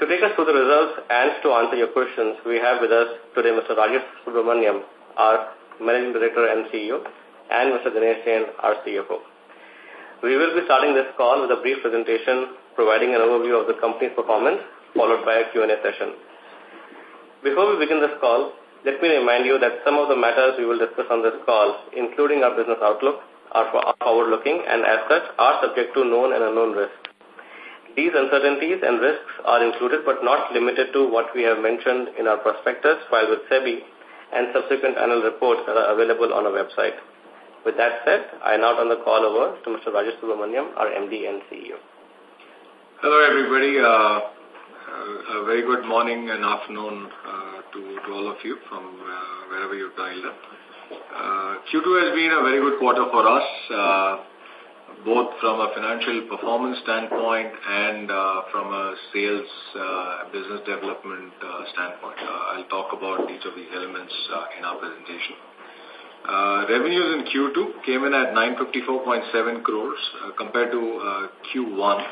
To take us through the results and to answer your questions, we have with us today Mr. Rajesh Subramaniam, our Managing Director and CEO, and Mr. Dinesh Jain, our CFO. We will be starting this call with a brief presentation providing an overview of the company's performance, followed by a Q&A session. Before we begin this call, let me remind you that some of the matters we will discuss on this call, including our business outlook, are forward-looking and as such are subject to known and unknown risks. These uncertainties and risks are included but not limited to what we have mentioned in our prospectus filed with SEBI and subsequent annual reports that are available on our website. With that said, I now turn the call over to Mr. Rajesh Subramaniam, our MD and CEO. Hello, everybody. Uh, a very good morning and afternoon uh, to, to all of you from uh, wherever you've dialed up. Uh, Q2 has been a very good quarter for us. Both from a financial performance standpoint and uh, from a sales uh, business development uh, standpoint. I'll talk about each of these elements in our presentation. Revenues in Q2 came in at 954.7 crores compared to uh, Q1,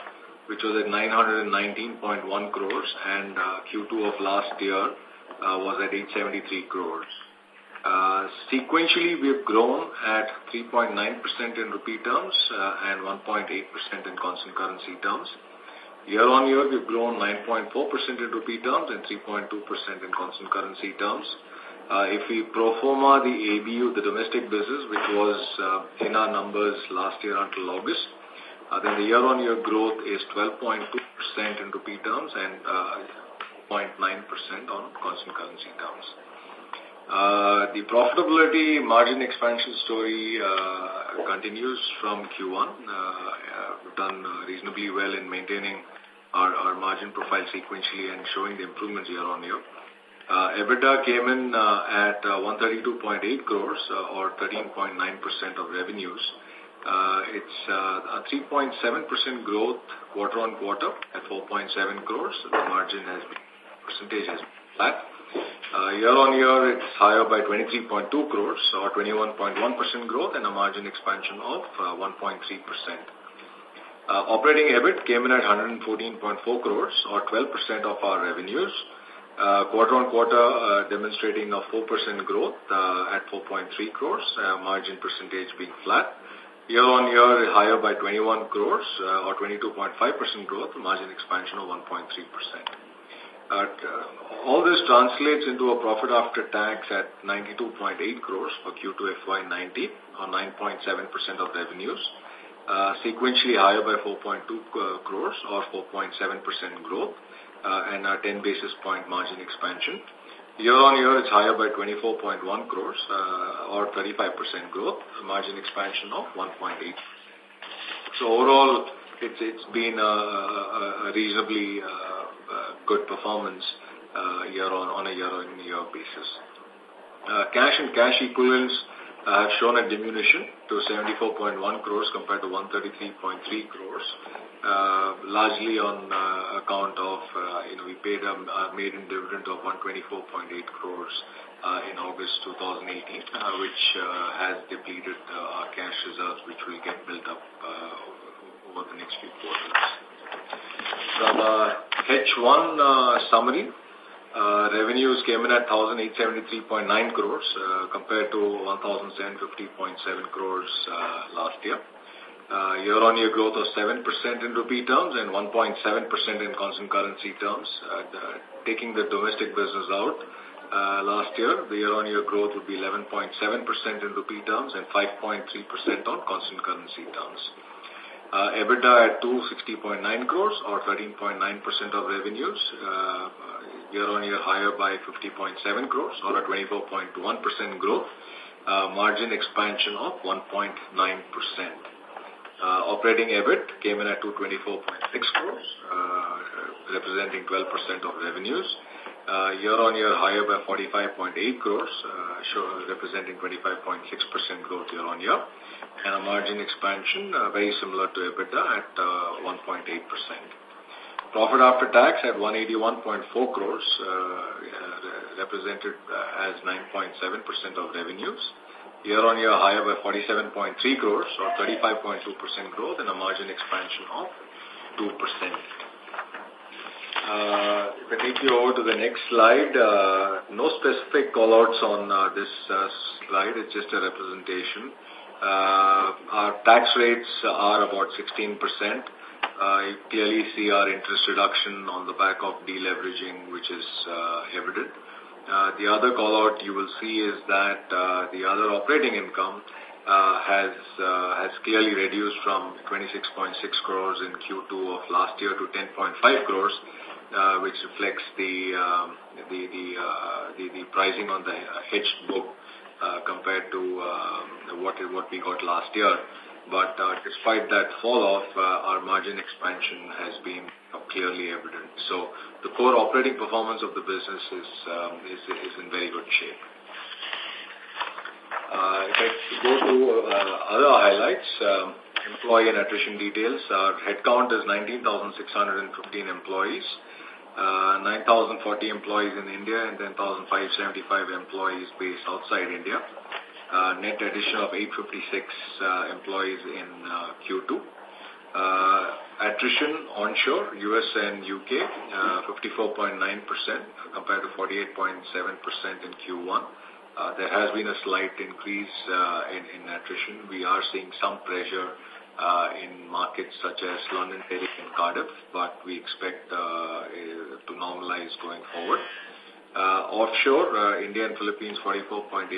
which was at 919.1 crores, and uh, Q2 of last year was at 873 crores. Uh, sequentially, we've grown at 3.9% in rupee terms uh, and 1.8% in constant currency terms. Year-on-year, we've grown 9.4% in rupee terms and 3.2% in constant currency terms. Uh, if we pro forma the ABU, the domestic business, which was uh, in our numbers last year until August, uh, then the year-on-year growth is 12.2% in rupee terms and uh, 0.9% on constant currency terms. Uh, the profitability margin expansion story uh, continues from Q1. Uh, we've done reasonably well in maintaining our, our margin profile sequentially and showing the improvements year on year. Uh, EBITDA came in uh, at uh, 132.8 crores or 13.9% of revenues. Uh, it's uh, a 3.7% growth quarter on quarter at 4.7 crores. The margin percentage has been Uh, Year-on-year, it's higher by 23.2 crores or 21.1% growth and a margin expansion of uh, 1.3%. Uh, operating EBIT came in at 114.4 crores or 12% of our revenues. Uh, quarter-on-quarter uh, demonstrating a 4% growth uh, at 4.3 crores, uh, margin percentage being flat. Year-on-year higher by 21 crores uh, or 22.5% growth, margin expansion of 1.3%. Uh, all this translates into a profit after tax at 92.8 crores for Q2 FY19 or 9.7% of revenues. Uh, sequentially higher by 4.2 uh, crores or 4.7% growth uh, and a 10 basis point margin expansion. Year on year, it's higher by 24.1 crores or 35% growth, margin expansion of 1.8. So overall, it's, it's been a, reasonably good performance uh, year on, on a year-on-year basis. Uh, cash and cash equivalents uh, have shown a diminution to 74.1 crores compared to 133.3 crores, uh, largely on uh, account of, you know, we paid um, a, a maiden dividend of 124.8 crores in August 2018, which has depleted our cash reserves, which will get built up over the next few quarters. From uh, H1 uh, summary, uh, revenues came in at 1,873.9 crores uh, compared to 1,750.7 crores uh, last year. Uh, Year-on-year -year growth of 7% in rupee terms and 1.7% in constant currency terms. Uh, taking the domestic business out, uh, last year, the year-on-year -year growth would be 11.7% in rupee terms and 5.3% on constant currency terms. Uh, EBITDA at 260.9 crores or 13.9% of revenues, uh, year-on-year higher by 50.7 crores or a 24.1% growth, uh, margin expansion of 1.9%. Uh, operating EBIT came in at 224.6 crores, uh, representing 12% of revenues. Uh, year-on-year higher by 45.8 crores, uh, representing 25.6% growth year-on-year and a margin expansion uh, very similar to EBITDA at uh, 1.8%. Profit after tax at 181.4 crores, represented as 9.7% of revenues. Year-on-year -year higher by 47.3 crores or 35.2% growth and a margin expansion of 2%. Uh, I take you over to the next slide. Uh, no specific callouts on uh, this slide. It's just a representation. Uh, our tax rates are about 16%. Uh, you clearly see our interest reduction on the back of deleveraging, which is evident. The other call out you will see is that the other operating income has has clearly reduced from 26.6 crores in Q2 of last year to 10.5 crores, which reflects the um, the the, uh, the the pricing on the hedged book uh, compared to uh, what what we got last year. But uh, despite that fall off, uh, our margin expansion has been clearly evident. So the core operating performance of the business is, um, in very good shape. Uh, if I go to uh, other highlights, um, employee and attrition details, our headcount is 19,615 employees, uh, 9,040 employees in India and 10,575 employees based outside India uh, net addition of 856 uh, employees in uh, Q2. Uh, attrition onshore, US and UK, uh, 54.9% compared to 48.7% in Q1. Uh, there has been a slight increase uh, in, in attrition. We are seeing some pressure uh, in markets such as London, Derry, and Cardiff, but we expect uh, to normalize going forward. Uh, offshore, uh, India and Philippines 44.8%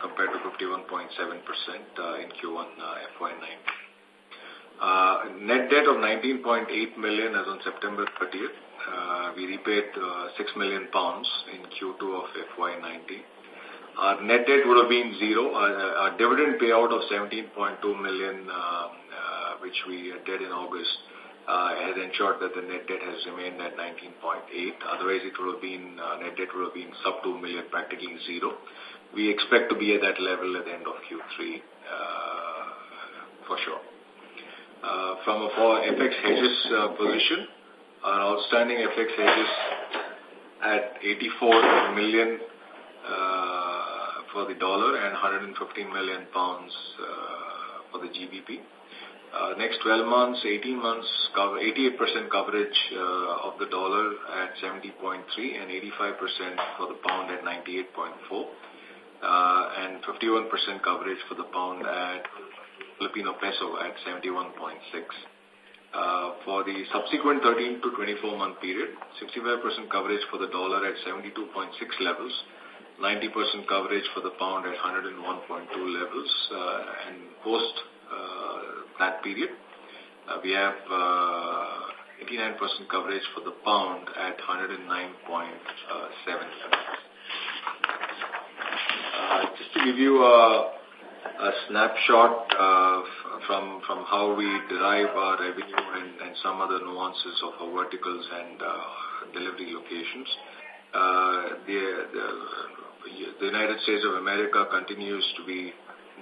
compared to 51.7% uh, in Q1 uh, FY19. Uh, net debt of 19.8 million as on September 30th. Uh, we repaid uh, 6 million pounds in Q2 of FY19. Our net debt would have been zero. Uh, our dividend payout of 17.2 million, uh, uh, which we did in August, uh, has ensured that the net debt has remained at 19.8. Otherwise, it would have been, uh, net debt would have been sub 2 million, practically zero. We expect to be at that level at the end of Q3, uh, for sure. Uh, from a for FX hedges position, our outstanding FX hedges at 84 million uh, for the dollar and 115 million pounds uh, for the GBP. Uh, next 12 months, 18 months, cover, 88% coverage uh, of the dollar at 70.3 and 85% for the pound at 98.4 uh, and 51% coverage for the pound at Filipino peso at 71.6. Uh, for the subsequent 13 to 24 month period, 65% coverage for the dollar at 72.6 levels, 90% coverage for the pound at 101.2 levels, uh, and post uh, that period. Uh, we have 89% uh, coverage for the pound at 109.7 uh, just to give you a, snapshot from from how we derive our revenue and, some other nuances of our verticals and delivery locations. the United States of America continues to be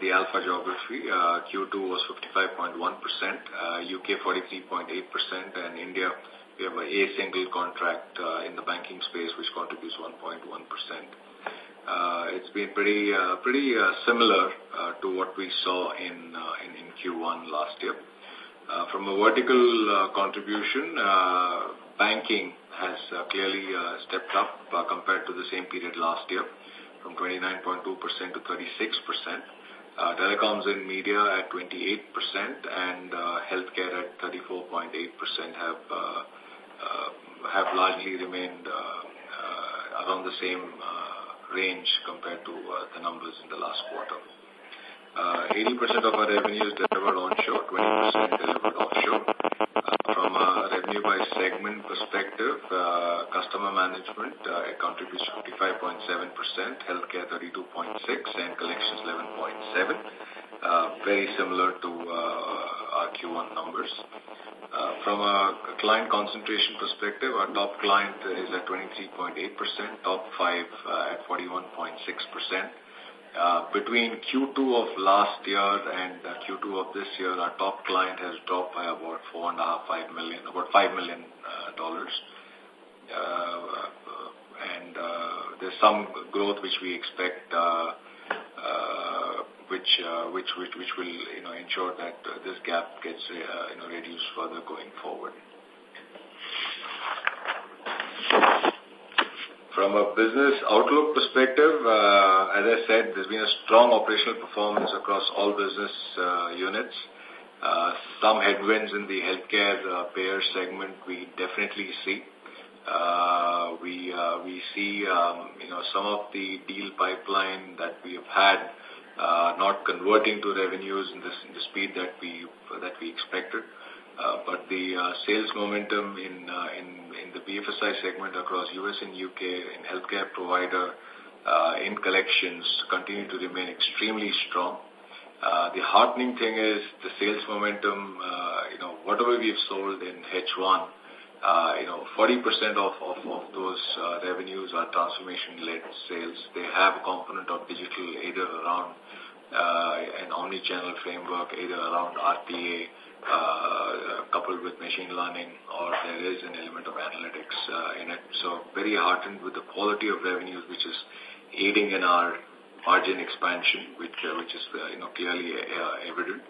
the alpha geography. Uh, Q2 was 55.1%, uh, UK 43.8%, and India, we have a, single contract uh, in the banking space which contributes 1.1%. Uh, it's been pretty uh, pretty uh, similar uh, to what we saw in, in, in Q1 last year. From a vertical contribution, banking has clearly stepped up compared to the same period last year from 29.2% to 36%. Uh, telecoms and media at 28% and uh, healthcare at 34.8% have uh, have largely remained around the same range compared to the numbers in the last quarter. 80% uh, of our revenue is delivered onshore, 20% delivered offshore. Revenue by segment perspective, uh, customer management uh, contributes 55.7%, healthcare 32.6%, and collections 11.7%. Uh, very similar to our Q1 numbers. From a client concentration perspective, our top client is at 23.8%, top five at 41.6%. Uh, between Q2 of last year and uh, Q2 of this year, our top client has dropped by about four and a half, five million, about five million uh, dollars. Uh, uh, and uh, there's some growth which we expect, which, which which which will you know ensure that this gap gets you know reduced further going forward. From a business outlook perspective, uh, as I said, there's been a strong operational performance across all business uh, units. Uh, some headwinds in the healthcare payer segment we definitely see. We we see um, you know some of the deal pipeline that we have had not converting to revenues in, this, in the speed that we that we expected. Uh, but the uh, sales momentum in, uh, in in the BFSI segment across US and UK in healthcare provider in collections continue to remain extremely strong. The heartening thing is the sales momentum, you know, whatever we've sold in H1, uh, you know, 40% of, of, those revenues are transformation-led sales. They have a component of digital either around an omni-channel framework, either around RPA, uh, coupled with machine learning, or there is an element of analytics uh, in it. So very heartened with the quality of revenues, which is aiding in our margin expansion, which uh, which is uh, you know clearly uh, evident.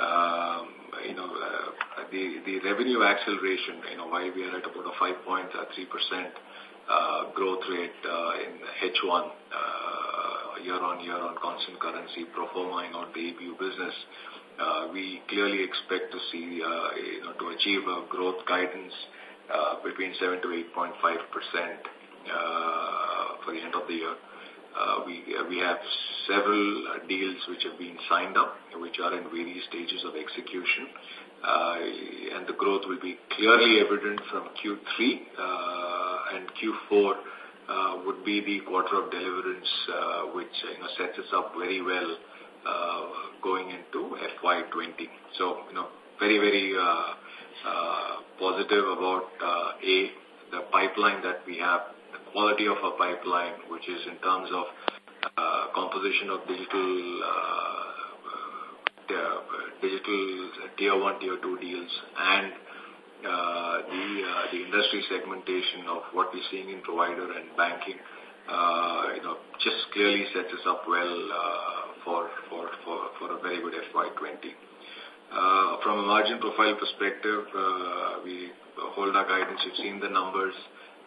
Um, you know, uh, the the revenue acceleration, you know, while we are at about a 5.3% uh, growth rate uh, in H1 uh, year on year on constant currency, pro forma out the ABU business, we clearly expect to see, uh, you know, to achieve a growth guidance uh, between 7 to 8.5% uh, for the end of the year. Uh, we, uh, we have several uh, deals which have been signed up, which are in various stages of execution. Uh, and the growth will be clearly evident from Q3 uh, and Q4 uh, would be the quarter of deliverance, uh, which you know, sets us up very well uh, going into FY20. So, you know, very, very uh, uh, positive about uh, A, the pipeline that we have the quality of our pipeline, which is in terms of uh, composition of digital uh, uh, digital tier one, tier two deals, and uh, the uh, the industry segmentation of what we're seeing in provider and banking, uh, you know, just clearly sets us up well uh, for for for for a very good FY20. Uh, from a margin profile perspective, uh, we hold our guidance. You've seen the numbers.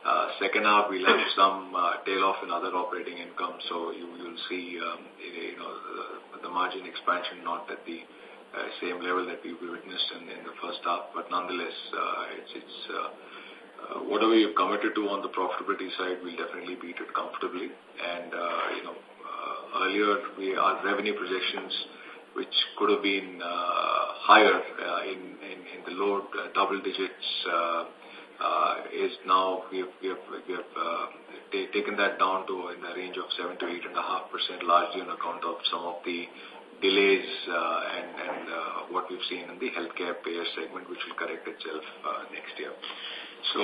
Uh, second half, we'll have some uh, tail off in other operating income, so you will see um, you know, the, the margin expansion not at the uh, same level that we witnessed in, in the first half, but nonetheless, uh, it's, it's uh, uh, whatever you've committed to on the profitability side, we'll definitely beat it comfortably. And, uh, you know, earlier we our revenue projections, which could have been uh, higher uh, in, in, in the low uh, double digits, uh, uh, is now we have, we have, we have uh, taken that down to in the range of 7 to 8.5%, largely on account of some of the delays and, and what we've seen in the healthcare payer segment, which will correct itself next year. So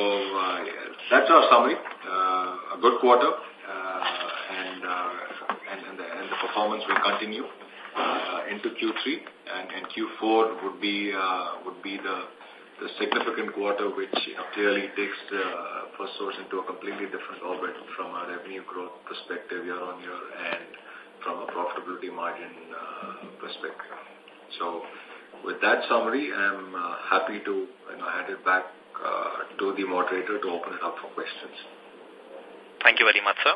that's our summary. A good quarter, and, and, and, the, and the performance will continue uh, into Q3, and, and Q4 would be uh, would be the the significant quarter, which you know, clearly takes uh, Firstsource into a completely different orbit from a revenue growth perspective year on year and from a profitability margin uh, perspective. So with that summary, I'm uh, happy to you know, hand it back uh, to the moderator to open it up for questions. Thank you very much, sir.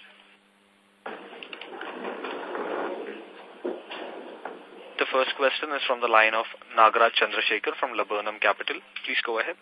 The first question is from the line of Nagaraj Chandrasekhar from Laburnum Capital. Please go ahead.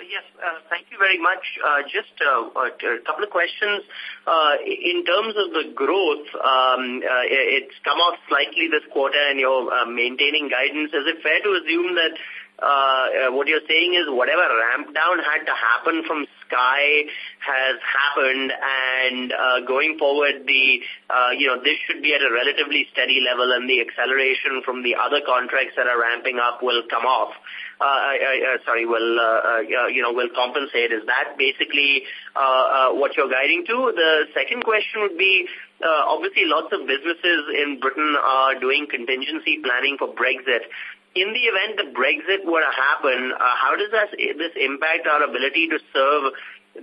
Yes, uh, thank you very much. Uh, just uh, a couple of questions. Uh, in terms of the growth, um, uh, it's come off slightly this quarter and you're uh, maintaining guidance. Is it fair to assume that uh, what you're saying is whatever ramp down had to happen from Sky has happened and uh, going forward the, uh, you know, this should be at a relatively steady level and the acceleration from the other contracts that are ramping up will come off. Uh, uh, uh, sorry, will, uh, uh, you know, will compensate. Is that basically uh, uh, what you're guiding to? The second question would be, uh, obviously lots of businesses in Britain are doing contingency planning for Brexit in the event that Brexit were to happen, uh, how does that, this impact our ability to serve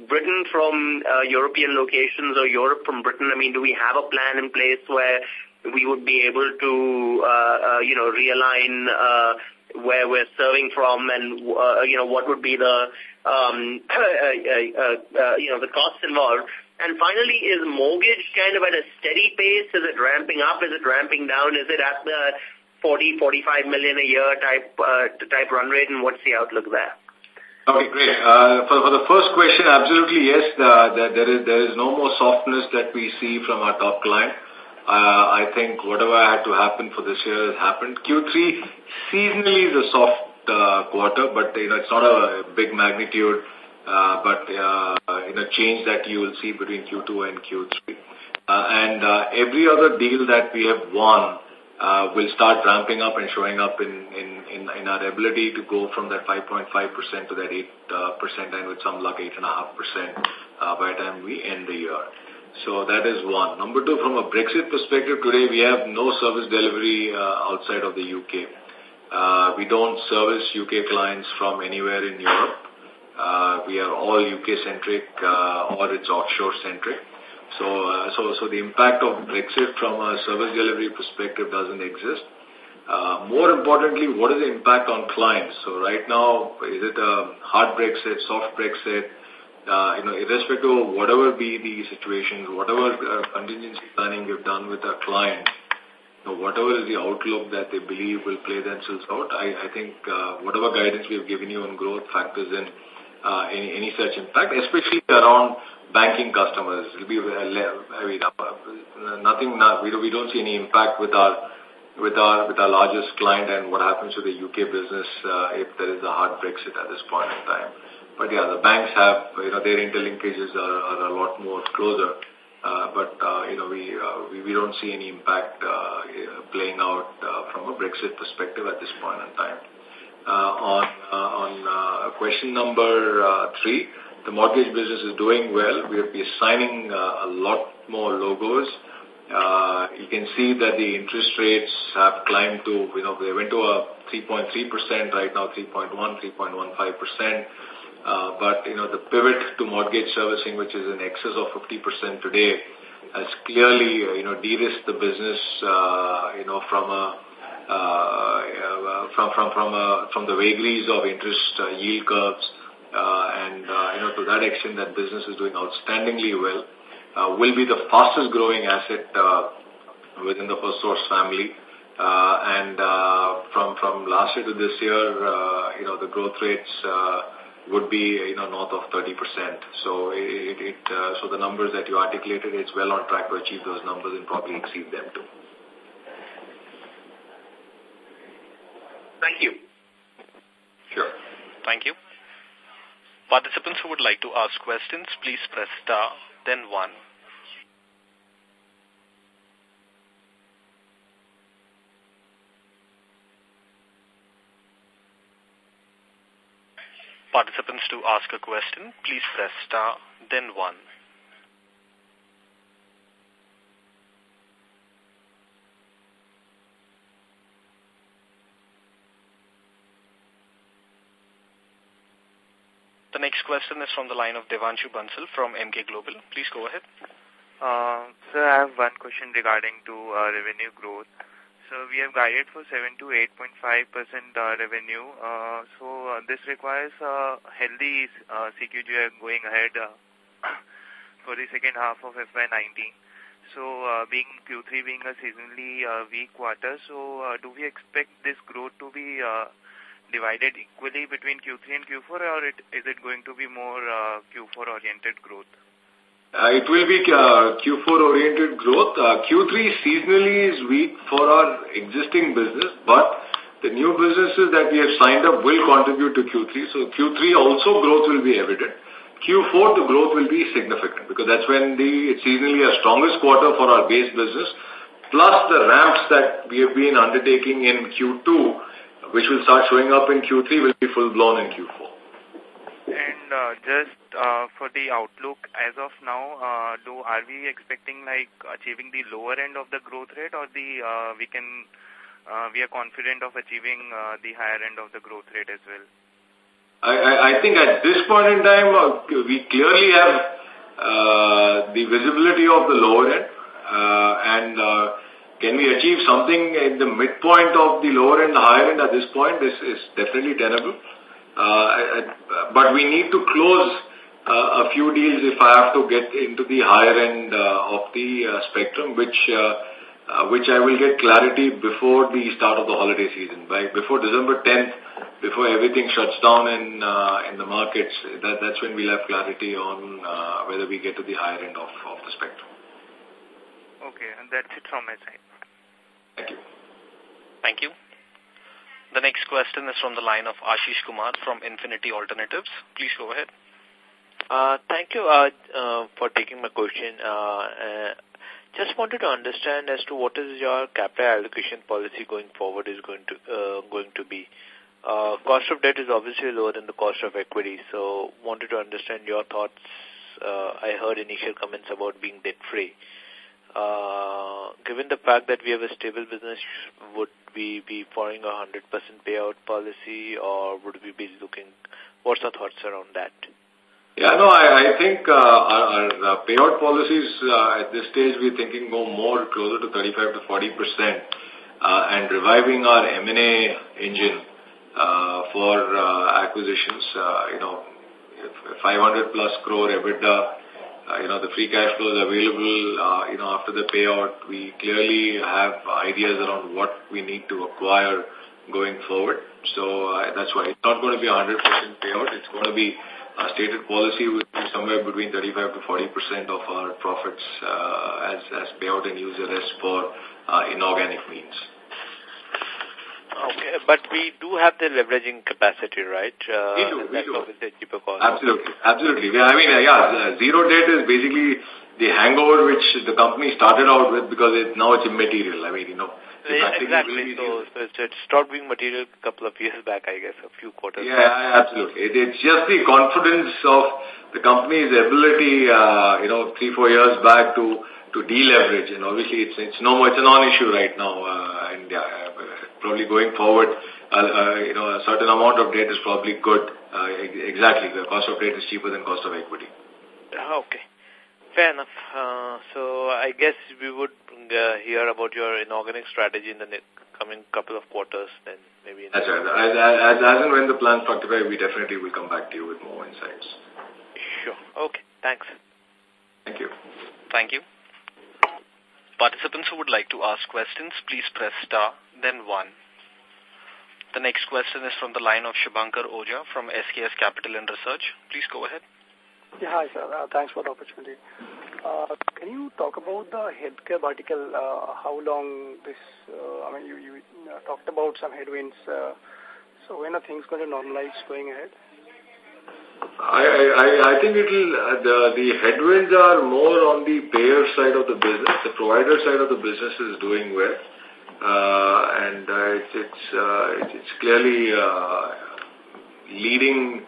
Britain from uh, European locations or Europe from Britain? I mean, do we have a plan in place where we would be able to, uh, uh, you know, realign uh, where we're serving from and, uh, you know, what would be the, um, uh, uh, uh, you know, the costs involved? And finally, is mortgage kind of at a steady pace? Is it ramping up? Is it ramping down? Is it at the 40, 45 million a year type uh, type run rate, and what's the outlook there? Okay, great. Uh, for, for the first question, absolutely yes, uh, there, is, there is no more softness that we see from our top client. Uh, I think whatever had to happen for this year has happened. Q3 seasonally is a soft uh, quarter, but you know it's not a big magnitude, uh, but uh, in a change that you will see between Q2 and Q3. Uh, and uh, every other deal that we have won will start ramping up and showing up in, in, in, in our ability to go from that 5.5% to that 8% uh, and with some luck 8.5% uh, by the time we end the year. So that is one. Number two, from a Brexit perspective, today we have no service delivery uh, outside of the UK. Uh, we don't service UK clients from anywhere in Europe. Uh, we are all UK-centric uh, or it's offshore-centric. So, uh, so, so the impact of Brexit from a service delivery perspective doesn't exist. Uh, more importantly, what is the impact on clients? So right now, is it a hard Brexit, soft Brexit? Uh, you know, irrespective of whatever be the situation, whatever contingency planning we've done with our clients, whatever is the outlook that they believe will play themselves out, I, I think whatever guidance we've given you on growth factors in any, any such impact, especially around banking customers. It'll be, I mean, nothing, we, we don't see any impact with our, with our, with our largest client and what happens to the UK business uh, if there is a hard Brexit at this point in time. But yeah, the banks have, you know, their interlinkages are, are a lot more closer. Uh, but, uh, you know, we, uh, we, we don't see any impact uh, playing out uh, from a Brexit perspective at this point in time. Uh, on on question number three, the mortgage business is doing well. We are be signing uh, a lot more logos. Uh, you can see that the interest rates have climbed to, you know, they went to a 3.3%, right now 3.1, 3.15%. Uh, but, you know, the pivot to mortgage servicing, which is in excess of 50% today, has clearly, uh, you know, de-risked the business, uh, you know, from a, uh, from, from, from, a, from the vagaries of interest uh, yield curves, uh, and, uh, you know, to that extent, that business is doing outstandingly well. Uh, will be the fastest growing asset within the Firstsource family. and from from last year to this year, you know, the growth rates would be, you know, north of 30%. So it, it uh, so the numbers that you articulated, it's well on track to achieve those numbers and probably exceed them too. Thank you. Sure. Thank you. Participants who would like to ask questions, please press star, then one. Participants to ask a question, please press star, then one. The next question is from the line of Devanshu Bansal from Emkay Global. Please go ahead. Uh, sir, I have one question regarding to uh, revenue growth. So we have guided for 7 to 8.5% uh, revenue. Uh, so uh, this requires a healthy uh, going ahead uh, for the second half of FY19. So uh, being Q3 being a seasonally uh, weak quarter, so uh, do we expect this growth to be uh, divided equally between Q3 and Q4 or it, is it going to be more uh, Q4 oriented growth? Uh, it will be uh, Q4 oriented growth. Uh, Q3 seasonally is weak for our existing business, but the new businesses that we have signed up will contribute to Q3. So Q3 also growth will be evident. Q4, the growth will be significant because that's when the it's seasonally our strongest quarter for our base business. Plus the ramps that we have been undertaking in Q2, which will start showing up in Q3, will be full blown in Q4. And uh, just uh, for the outlook as of now, uh, do are we expecting like achieving the lower end of the growth rate, or the uh, we can uh, we are confident of achieving uh, the higher end of the growth rate as well? I, I, I think at this point in time, uh, we clearly have uh, the visibility of the lower end, uh, and uh, can we achieve something in the midpoint of the lower end, the higher end at this point This is definitely tenable. Uh, but we need to close uh, a few deals if I have to get into the higher end uh, of the uh, spectrum, which uh, uh, which I will get clarity before the start of the holiday season. By before December 10th, before everything shuts down in uh, in the markets, that, that's when we'll have clarity on uh, whether we get to the higher end of, of the spectrum. Okay, and that's it from my side. Thank you. Thank you. The next question is from the line of Ashish Kumar from Infinity Alternatives. Please go ahead. Uh, thank you uh, uh, for taking my question. Uh, uh, just wanted to understand as to what is your capital allocation policy going forward is going to uh, going to be. Uh, cost of debt is obviously lower than the cost of equity, so wanted to understand your thoughts. Uh, I heard initial comments about being debt free. Uh, given the fact that we have a stable business, would we be following a 100% payout policy or would we be looking, what's our thoughts around that? Yeah, no, I, I think uh, our, our uh, payout policies uh, at this stage we're thinking go more closer to 35 to 40 percent uh, and reviving our M&A engine uh, for uh, acquisitions. Uh, you know, 500 plus crore EBITDA you know, the free cash flows available, uh, you know, after the payout, we clearly have ideas around what we need to acquire going forward. So uh, that's why it's not going to be a 100% payout. It's going to be a stated policy with somewhere between 35 to 40% of our profits uh, as, as payout and use the rest for uh, inorganic means. Okay, but we do have the leveraging capacity, right? Uh, we do, we do. cheaper cost. Absolutely, absolutely. I mean, uh, yeah, zero debt is basically the hangover which the company started out with because it, now it's immaterial. I mean, you know. Yeah, exactly. So, so it stopped being material a couple of years back, I guess, a few quarters yeah, back. absolutely. It, it's just the confidence of the company's ability, uh, you know, three, four years back to to deleverage. And obviously, it's it's no, more, it's a non-issue right now. Uh, and yeah, probably going forward, uh, uh, you know, a certain amount of debt is probably good. Uh, exactly, the cost of debt is cheaper than cost of equity. Okay. Fair enough. Uh, so I guess we would uh, hear about your inorganic strategy in the coming couple of quarters then maybe. That's right. As, as, as and when the plans fructify, we definitely will come back to you with more insights. Sure. Okay. Thanks. Thank you. Thank you. Participants who would like to ask questions, please press star, then one. The next question is from the line of Shubhankar Oja from SKS Capital and Research. Please go ahead. Yeah, hi, sir. Uh, thanks for the opportunity. Uh, can you talk about the healthcare vertical, uh, how long this, uh, I mean, you, you uh, talked about some headwinds. Uh, so when are things going to normalize going ahead? I, I, I think it'll, uh, the, the headwinds are more on the payer side of the business. The provider side of the business is doing well. Uh, and uh, it's, it's, uh, it's clearly uh, leading,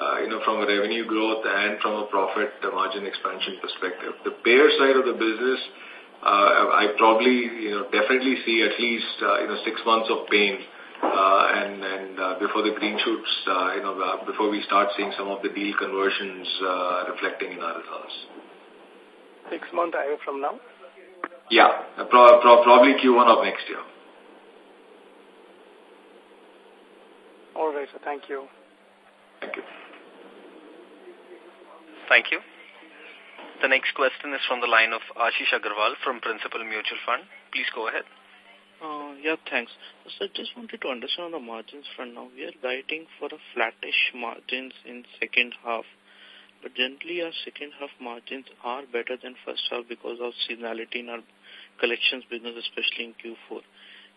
uh, you know, from a revenue growth and from a profit margin expansion perspective. The payer side of the business, uh, I probably, you know, definitely see at least, uh, you know, six months of pain uh, and, and uh, before the green shoots, uh, you know, uh, before we start seeing some of the deal conversions uh, reflecting in our results. Six months away from now? Yeah, uh, pro pro probably Q1 of next year. All right, sir. Thank you. Thank you. Thank you. The next question is from the line of Ashish Agarwal from Principal Mutual Fund. Please go ahead. Yeah, thanks. So just wanted to understand on the margins front now. We are guiding for a flattish margins in second half. But generally our second half margins are better than first half because of seasonality in our collections business, especially in Q4.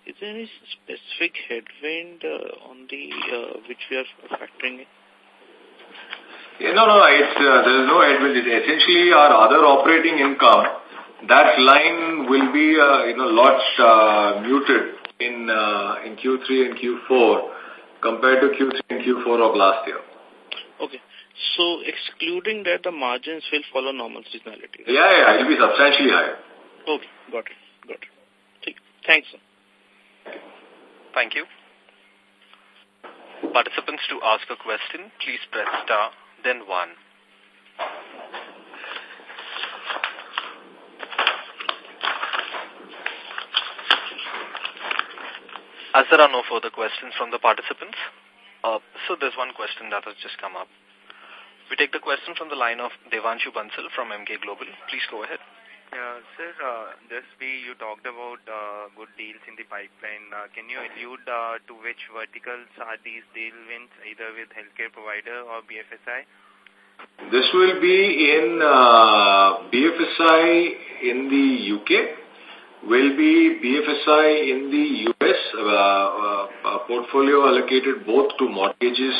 is there any specific headwind uh, on the uh, which we are factoring in? Yeah, no, no, it's, uh, there is no headwind. Essentially our other operating income, that line will be, uh, you know, lot uh, muted in, uh, in Q3 and Q4 compared to Q3 and Q4 of last year. Okay. So excluding that, the margins will follow normal seasonality. Right? Yeah, yeah, it will be substantially higher. Okay, got it, got it. Thanks, sir. Thank you. Participants to ask a question, please press star then 1. As there are no further questions from the participants, uh, so there's one question that has just come up. We take the question from the line of Devanshu Bansal from Emkay Global. Please go ahead. Yeah, sir, uh, just we, you talked about uh, good deals in the pipeline. Uh, can you allude uh, to which verticals are these deal wins, either with healthcare provider or BFSI? This will be in uh, BFSI in the UK, will be BFSI in the US, uh, uh, portfolio allocated both to mortgages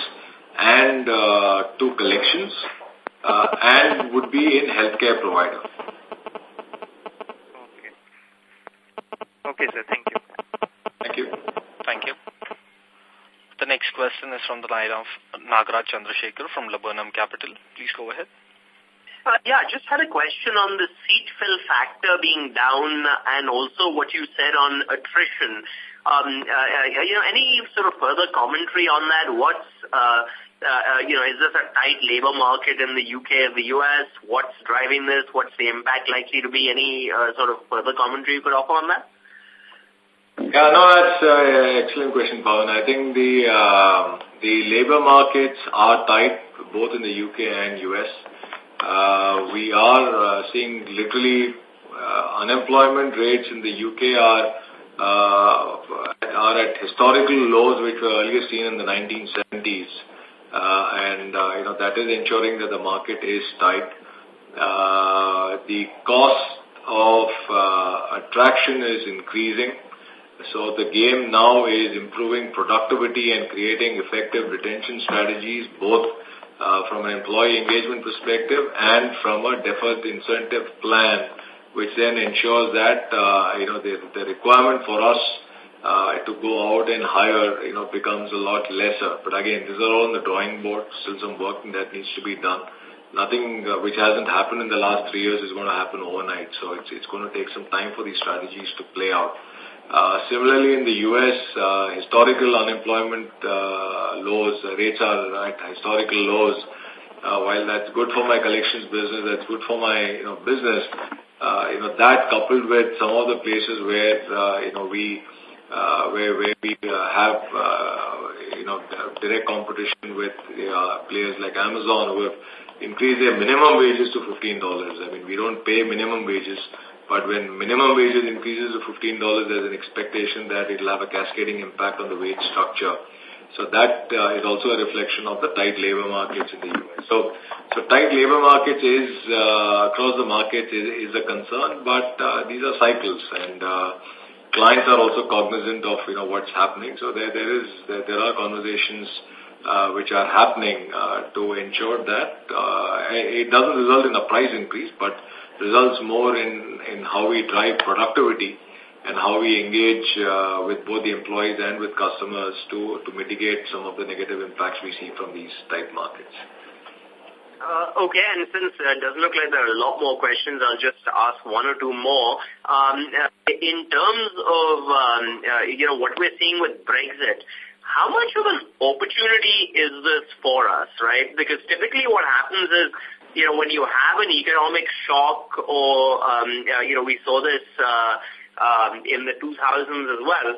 and uh, to collections, uh, and would be in healthcare provider. Okay. Okay, sir. Thank you. Thank you. Thank you. The next question is from the line of Nagaraj Chandrasekhar from Laburnum Capital. Please go ahead. Uh, yeah, I just had a question on the seat fill factor being down and also what you said on attrition. Um, uh, uh you know, any sort of further commentary on that? What's, uh, uh, you know, is this a tight labor market in the UK and the US? What's driving this? What's the impact likely to be? Any uh, sort of further commentary you could offer on that? Yeah, no, that's an excellent question, Pawan. I think the uh, the labor markets are tight both in the UK and US. Uh, we are uh, seeing literally uh, unemployment rates in the UK are uh, are at historical lows which were earlier seen in the 1970s. Uh, and, uh, you know, that is ensuring that the market is tight. Uh, the cost of uh, attraction is increasing. So the game now is improving productivity and creating effective retention strategies, both uh, from an employee engagement perspective and from a deferred incentive plan, which then ensures that, uh, you know, the, the requirement for us uh, to go out and hire, you know, becomes a lot lesser. But again, these are all on the drawing board, still some work that needs to be done. Nothing uh, which hasn't happened in the last three years is going to happen overnight. So it's, it's going to take some time for these strategies to play out. Uh, similarly, in the U.S., uh, historical unemployment uh, lows, uh, rates are at historical lows. Uh, while that's good for my collections business, that's good for my you know business. Uh, you know that coupled with some of the places where uh, you know we uh, where where we uh, have uh, you know direct competition with uh, players like Amazon who have increased their minimum wages to fifteen dollars. I mean, we don't pay minimum wages. But when minimum wages increases to $15, there's an expectation that it will have a cascading impact on the wage structure. So that uh, is also a reflection of the tight labor markets in the U.S. So, so tight labor markets is, uh, across the market is, is a concern, but uh, these are cycles and uh, clients are also cognizant of, you know, what's happening. So there, there is, there, there are conversations uh, which are happening uh, to ensure that uh, it doesn't result in a price increase, but results more in, in how we drive productivity and how we engage uh, with both the employees and with customers to, to mitigate some of the negative impacts we see from these tight markets. Uh, okay, and since uh, it doesn't look like there are a lot more questions, I'll just ask one or two more. Um, in terms of, um, uh, you know, what we're seeing with Brexit, how much of an opportunity is this for us, right? Because typically what happens is you know, when you have an economic shock or, um, uh, you know, we saw this uh, um, in the 2000s as well,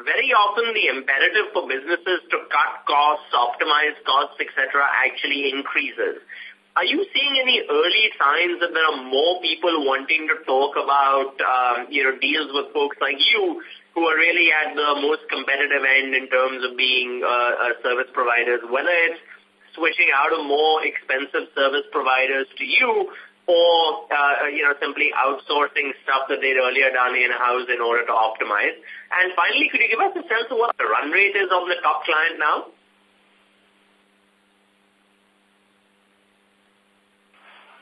very often the imperative for businesses to cut costs, optimize costs, etc., actually increases. Are you seeing any early signs that there are more people wanting to talk about, um, you know, deals with folks like you who are really at the most competitive end in terms of being uh, uh, service providers, whether it's switching out of more expensive service providers to you or, uh, you know, simply outsourcing stuff that they'd earlier done in-house in order to optimize? And finally, could you give us a sense of what the run rate is of the top client now?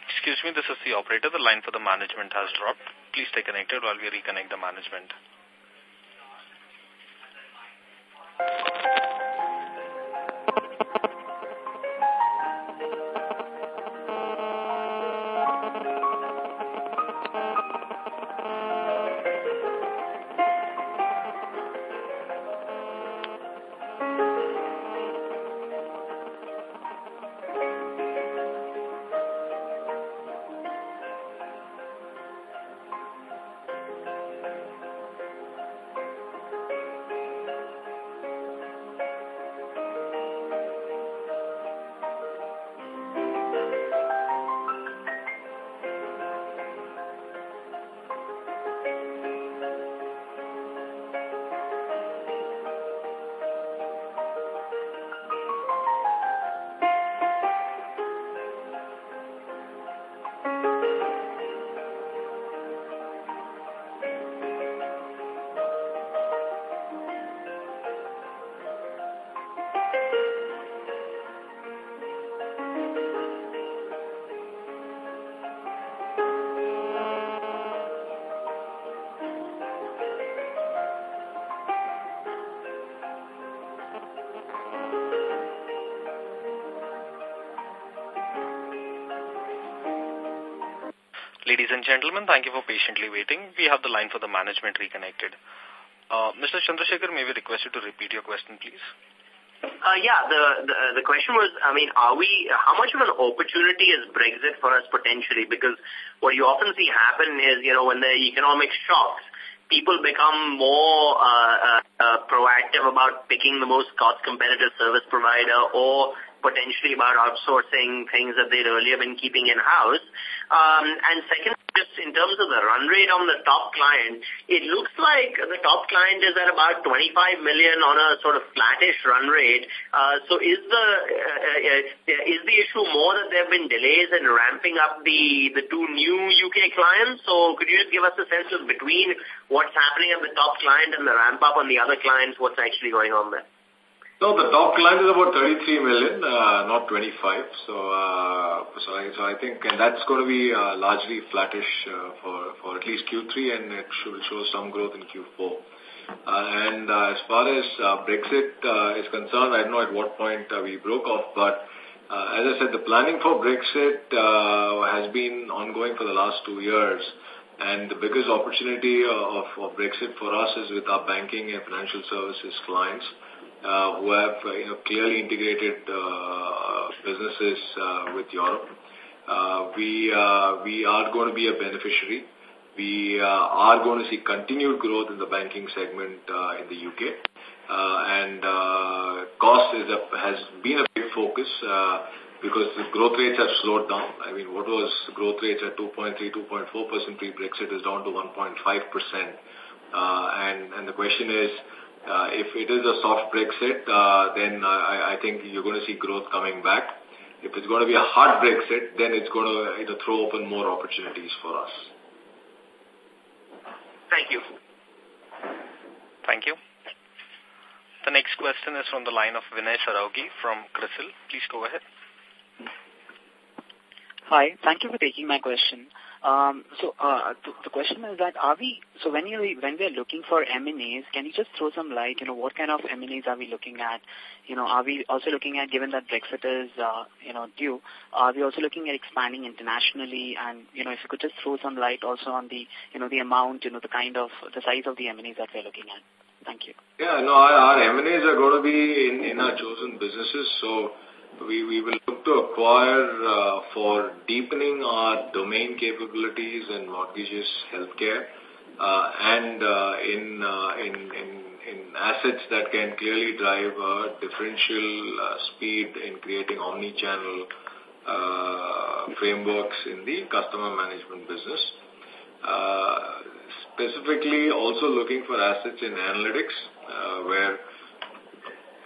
Excuse me, this is the operator. The line for the management has dropped. Please stay connected while we reconnect the management. Ladies and gentlemen, thank you for patiently waiting. We have the line for the management reconnected. Uh, Mr. Chandrasekhar, may we request you to repeat your question, please? Uh, yeah, the, the the question was, I mean, are we, how much of an opportunity is Brexit for us potentially? Because what you often see happen is, you know, when the economic shocks, people become more uh, uh, uh, proactive about picking the most cost-competitive service provider or potentially about outsourcing things that they'd earlier been keeping in-house. Um, and second, terms of the run rate on the top client, it looks like the top client is at about 25 million on a sort of flattish run rate. Uh, so is the uh, uh, is the issue more that there have been delays in ramping up the the two new UK clients? So could you just give us a sense of between what's happening at the top client and the ramp up on the other clients, what's actually going on there? No, the top client is about 33 million, uh, not 25. So, uh, so, I, so I think, and that's going to be uh, largely flattish uh, for, for at least Q3 and it should show some growth in Q4. Uh, and uh, as far as uh, Brexit uh, is concerned, I don't know at what point uh, we broke off, but uh, as I said, the planning for Brexit uh, has been ongoing for the last two years. And the biggest opportunity of, of Brexit for us is with our banking and financial services clients uh, who have uh, you know, clearly integrated uh, businesses uh, with Europe. Uh, we, uh, we are going to be a beneficiary. We uh, are going to see continued growth in the banking segment uh, in the UK. Uh, and uh, cost has been a big focus uh, because the growth rates have slowed down. I mean, what was growth rates at 2.3, 2.4% pre-Brexit is down to 1.5%. Uh, and, and the question is, uh, if it is a soft Brexit, uh, then I, I think you're going to see growth coming back. If it's going to be a hard Brexit, then it's going to either throw open more opportunities for us. Thank you. Thank you. The next question is from the line of Vinay Saraugi from CRISIL. Please go ahead. Hi, thank you for taking my question. Um, so uh, the, the question is that are we so when you when we are looking for M&As, can you just throw some light? You know, what kind of M&As are we looking at? You know, are we also looking at given that Brexit is uh, you know due? Are we also looking at expanding internationally? And you know, if you could just throw some light also on the you know the amount, you know, the kind of the size of the M&As that we're looking at. Thank you. Yeah, no, our, our M&As are going to be in, in our chosen businesses. So we, we will to acquire uh, for deepening our domain capabilities in mortgages, healthcare, uh, and uh, in, in, in, in assets that can clearly drive uh, differential speed in creating omni-channel frameworks in the customer management business. Specifically also looking for assets in analytics where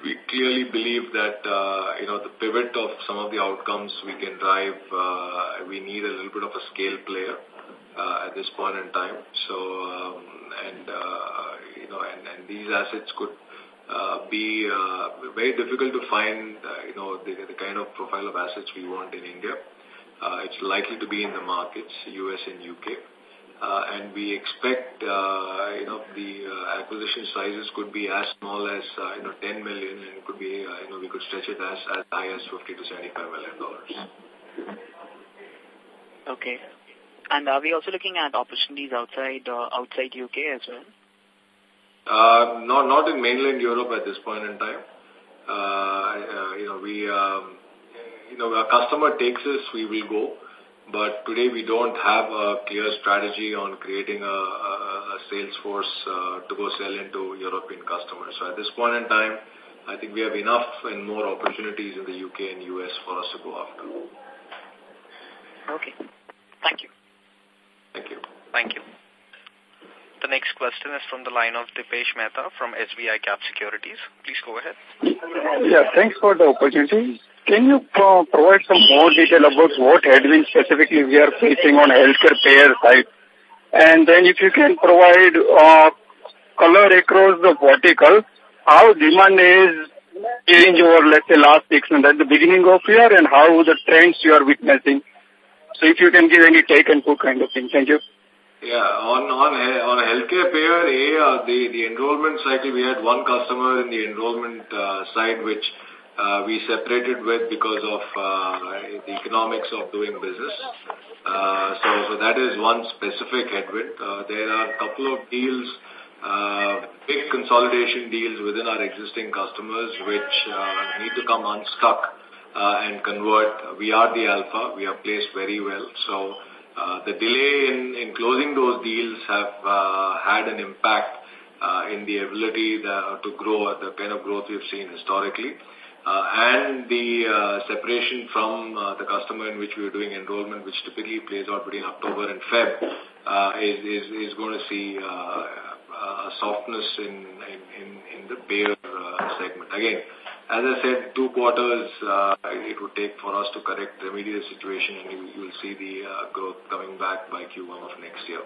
we clearly believe that, uh, you know, the pivot of some of the outcomes we can drive, uh, we need a little bit of a scale player uh, at this point in time. So, um, and, you know, and, these assets could be very difficult to find, you know, the, the kind of profile of assets we want in India. It's likely to be in the markets, US and UK. Uh, and we expect, uh, you know, the uh, acquisition sizes could be as small as, uh, you know, 10 million and could be, uh, you know, we could stretch it as, as high as 50 to 75 million dollars. Okay. And are we also looking at opportunities outside uh, outside UK as well? Uh, not not in mainland Europe at this point in time. Uh, uh, you know, we, um, you know, our customer takes us, we will go. But today we don't have a clear strategy on creating a, a, a sales force uh, to go sell into European customers. So at this point in time, I think we have enough and more opportunities in the UK and US for us to go after. Okay. Thank you. Thank you. Thank you. The next question is from the line of Dipesh Mehta from SBI Cap Securities. Please go ahead. Yeah, thanks for the opportunity. Can you uh, provide some more detail about what headwinds specifically we are facing on healthcare payer side? And then if you can provide uh, color across the vertical, how demand is changed over, let's say, last six months at the beginning of year and how the trends you are witnessing. So if you can give any take and put kind of thing. Thank you. Yeah, on on on healthcare payer, A, uh, the the enrollment cycle, we had one customer in the enrollment uh, side which uh, we separated with because of uh, the economics of doing business. Uh, so, so that is one specific headwind. Uh, there are a couple of deals, uh, big consolidation deals within our existing customers which uh, need to come unstuck uh, and convert. We are the alpha. We are placed very well. So uh, the delay in, in closing those deals have uh, had an impact uh, in the ability the, to grow at the kind of growth we've seen historically. Uh, and the uh, separation from uh, the customer in which we are doing enrollment, which typically plays out between October and Feb, uh, is, is, is going to see uh, a softness in, in, in the payer uh, segment. Again, as I said, two quarters uh, it would take for us to correct, the the situation, and you, you will see the uh, growth coming back by Q1 of next year.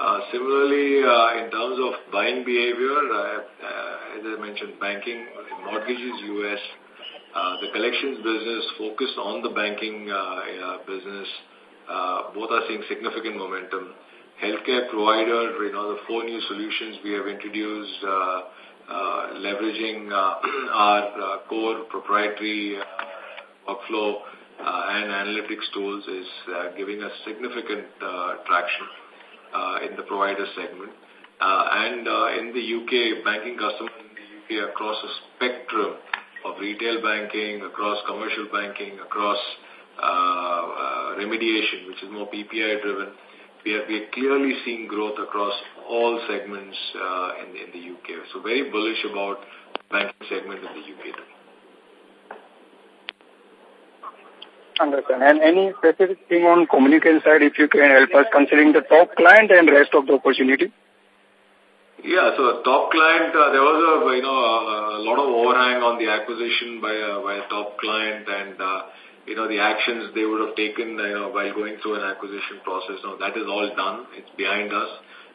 Uh, similarly, uh, in terms of buying behavior, uh, uh as I mentioned, banking, uh, mortgages, U.S., uh, the collections business focused on the banking business, both are seeing significant momentum. Healthcare provider, you know, the four new solutions we have introduced, leveraging our core proprietary workflow and analytics tools is giving us significant traction in the provider segment. Uh, and uh, in the UK, banking customers in the UK across a spectrum of retail banking, across commercial banking, across uh, uh, remediation, which is more PPI driven, we are, clearly seeing growth across all segments uh, in, in the UK. So very bullish about banking segment in the UK. Understand. And any specific thing on communication side, if you can help us considering the top client and rest of the opportunity? Yeah, so top client, uh, there was a, you know, a, lot of overhang on the acquisition by a, by a top client and, uh, you know, the actions they would have taken, you know, while going through an acquisition process. Now, that is all done. It's behind us.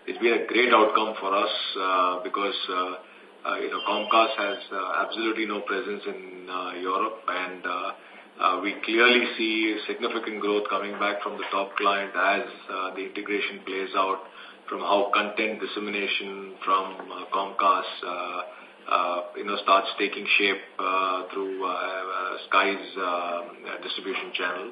It's been a great outcome for us uh, because, uh, uh, you know, Comcast has uh, absolutely no presence in uh, Europe and uh, uh, we clearly see significant growth coming back from the top client as uh, the integration plays out from how content dissemination from uh, Comcast uh, uh, you know, starts taking shape uh, through uh, uh, Sky's uh, distribution channel.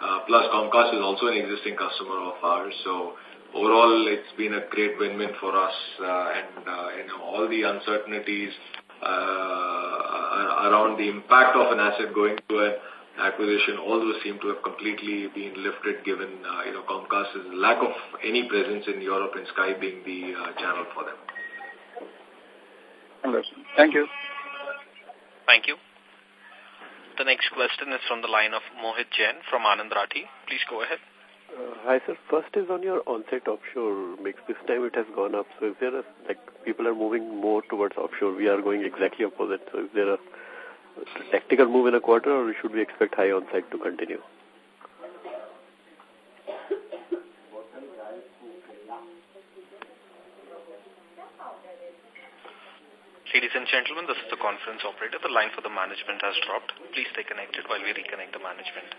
Uh, plus, Comcast is also an existing customer of ours. So, overall, it's been a great win-win for us. Uh, and, uh, you know, all the uncertainties uh, around the impact of an asset going to an acquisition, all those seem to have completely been lifted given, uh, you know, Comcast's lack of any presence in Europe and Sky being the uh, channel for them. Understood. Thank you. Thank you. The next question is from the line of Mohit Jain from Anand Rathi. Please go ahead. Uh, hi, sir. First is on your on-site offshore mix. This time it has gone up. So is there a, like, people are moving more towards offshore. We are going exactly opposite. So is there a tactical move in a quarter or should we expect high on-site to continue? Ladies and gentlemen, this is the conference operator. The line for the management has dropped. Please stay connected while we reconnect the management.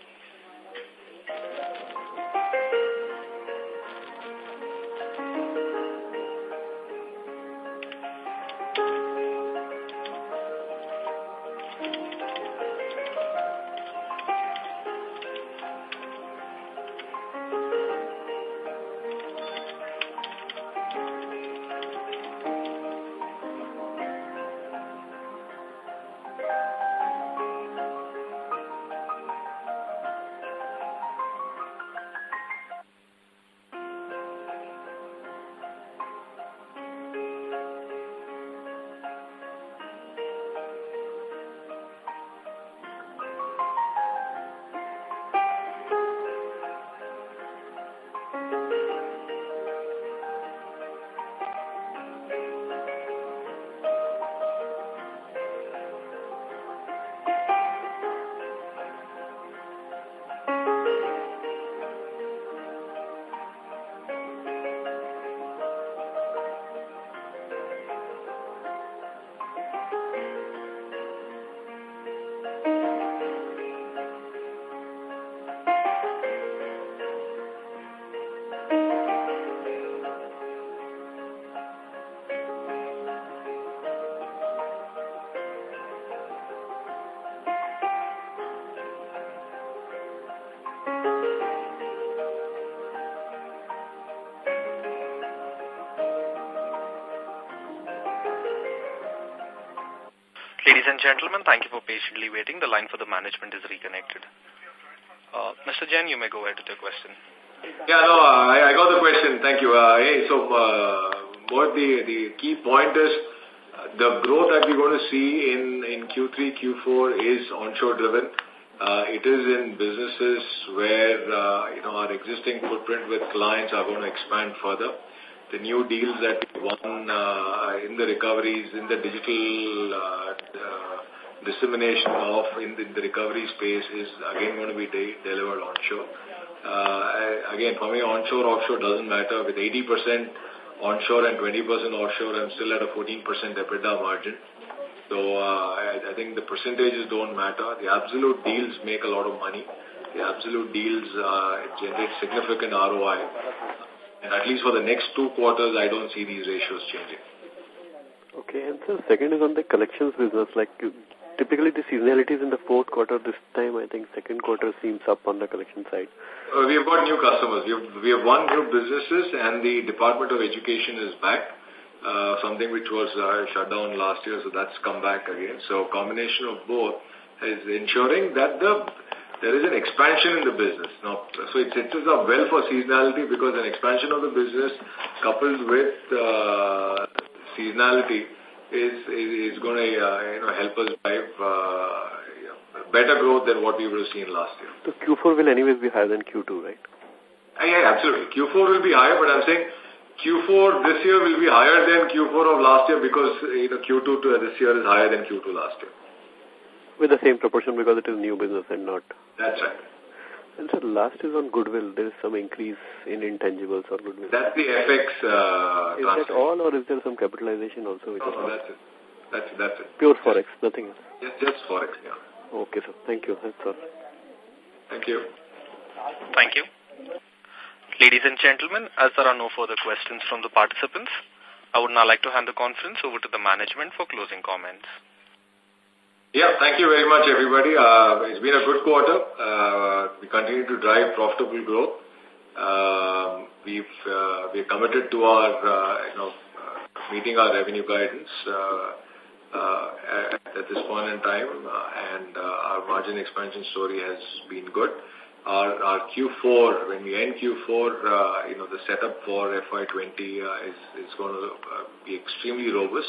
And gentlemen, thank you for patiently waiting. The line for the management is reconnected. Uh, Mr. Jain, you may go ahead with your question. Yeah, no, I, I got the question. Thank you. Uh, hey, so uh, what the, the key point is, uh, the growth that we're going to see in, in Q3, Q4 is onshore driven. Uh, it is in businesses where, uh, you know, our existing footprint with clients are going to expand further the new deals that we won uh, in the recoveries, in the digital uh, dissemination of in the, the, recovery space is again going to be de delivered onshore. Uh, again, for me, onshore, offshore doesn't matter. With 80% onshore and 20% offshore, I'm still at a 14% EBITDA margin. So uh, I, I think the percentages don't matter. The absolute deals make a lot of money. The absolute deals uh, generate significant ROI. And at least for the next two quarters, I don't see these ratios changing. Okay, and so second is on the collections business. Like typically the seasonality is in the fourth quarter. This time, I think second quarter seems up on the collection side. Uh, we have got new customers. We have, we have new businesses and the Department of Education is back. Uh, something which was uh, shut down last year, so that's come back again. So combination of both is ensuring that the there is an expansion in the business. Now, so it sets us up well for seasonality because an expansion of the business coupled with uh, seasonality is, going to uh, you know, help us drive uh, better growth than what we would have seen last year. So Q4 will anyways be higher than Q2, right? Uh, yeah, absolutely. Q4 will be higher, but I'm saying Q4 this year will be higher than Q4 of last year because you know, Q2 to this year is higher than Q2 last year with the same proportion because it is new business and not. That's right. And so last is on goodwill. There is some increase in intangibles or goodwill. That's the FX uh, Is that all or is there some capitalization also? Which no, no, that's it. That's, that's it. Pure Forex, nothing else. Yes, just Forex, yeah. Okay, sir. Thank you. That's all. Thank you. Thank you. Ladies and gentlemen, as there are no further questions from the participants, I would now like to hand the conference over to the management for closing comments. Yeah, thank you very much, everybody. Uh, it's been a good quarter. Uh, we continue to drive profitable growth. Uh, we've uh, we're committed to our uh, you know uh, meeting our revenue guidance uh, uh, at, at this point in time, uh, and uh, our margin expansion story has been good. Our, our Q4, when we end Q4, uh, you know, the setup for FY20 uh, is, is going to uh, be extremely robust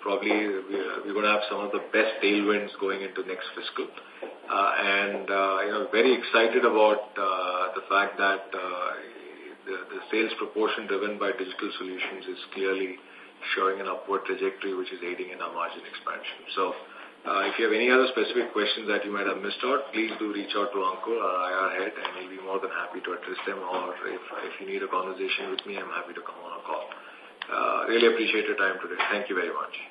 probably we're, we're going to have some of the best tailwinds going into next fiscal. Uh, and, uh, you know, very excited about uh, the fact that uh, the, sales proportion driven by digital solutions is clearly showing an upward trajectory which is aiding in our margin expansion. So uh, if you have any other specific questions that you might have missed out, please do reach out to Ankur, our IR head, and he'll be more than happy to address them. Or if, if you need a conversation with me, I'm happy to come on a call. Uh, really appreciate your time today. Thank you very much.